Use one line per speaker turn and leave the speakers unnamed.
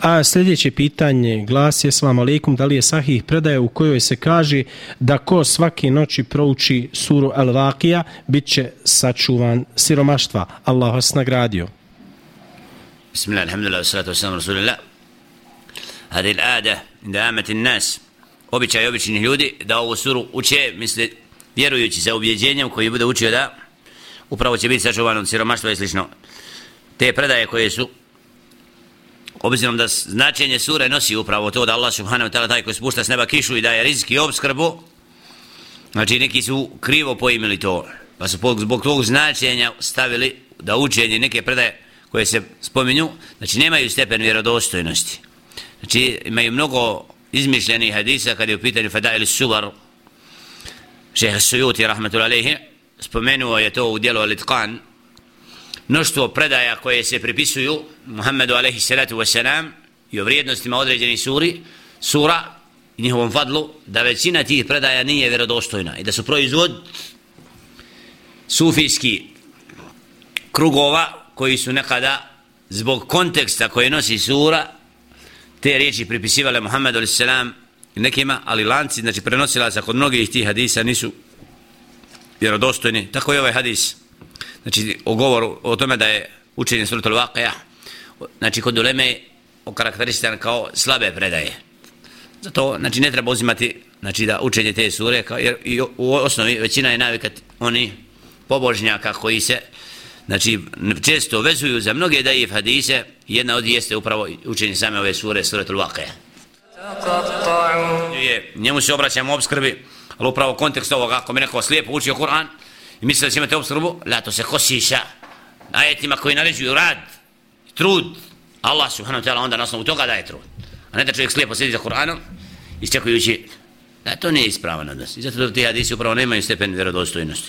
A sljedeće pitanje glasi, assalamu alaikum, da li je sahih predaja u kojoj se kaže da ko svake noći prouči suru Al-Vakija, bit će sačuvan siromaštva. Allah vas nagradio.
Bismillah, alhamdulillah, salatu wasalam, rasulillah. Hadi l'ada, inda amati nas, običaj običnih ljudi, da ovu suru uče, misli, vjerujući sa ubjeđenjem koji bude učio da upravo će biti sačuvan od siromaštva i slično. Te predaje koje su obzirom da značenje sure nosi upravo to da Allah subhanahu wa ta'ala taj koji spušta s neba kišu i daje rizik i obskrbu znači neki su krivo poimili to pa su zbog tog značenja stavili da učenje neke predaje koje se spominju znači nemaju stepen vjerodostojnosti. Znači imaju mnogo izmišljenih hadisa kada je u pitanju fada ili subar šeha sujuti rahmatullahi spomenuo je to u dijelu Al-Itqan mnoštvo predaja koje se pripisuju Muhammedu alaihi salatu wasalam i o vrijednostima određenih suri, sura i njihovom fadlu, da većina tih predaja nije vjerodostojna i da su proizvod sufijski krugova koji su nekada zbog konteksta koje nosi sura te riječi pripisivale Muhammedu alaihi salam nekima, ali lanci, znači prenosila se kod mnogih tih hadisa nisu vjerodostojni, tako je ovaj hadis znači o govoru o tome da je učenje suratul Waqija znači kod uleme okarakteristiran kao slabe predaje. Zato znači ne treba uzimati znači da učenje te sure kao, jer i u osnovi većina je navikat oni pobožnjaka koji se znači često vezuju za mnoge daje hadise. Jedna od jeste upravo učenje same ove sure suratul je njemu se obraćamo obskrbi ali upravo kontekst ovoga ako mi neko slijepo učio Kur'an i misle da će imati obskrbu, la to se kosi sa ajetima koji naređuju rad, trud, Allah subhanahu wa ta'ala onda na osnovu toga daje trud. A ne da čovjek slijepo sjedi za Kur'anom, isčekujući, da to nije ispravan odnos. I zato da ti hadisi upravo nemaju stepen vjerodostojnosti.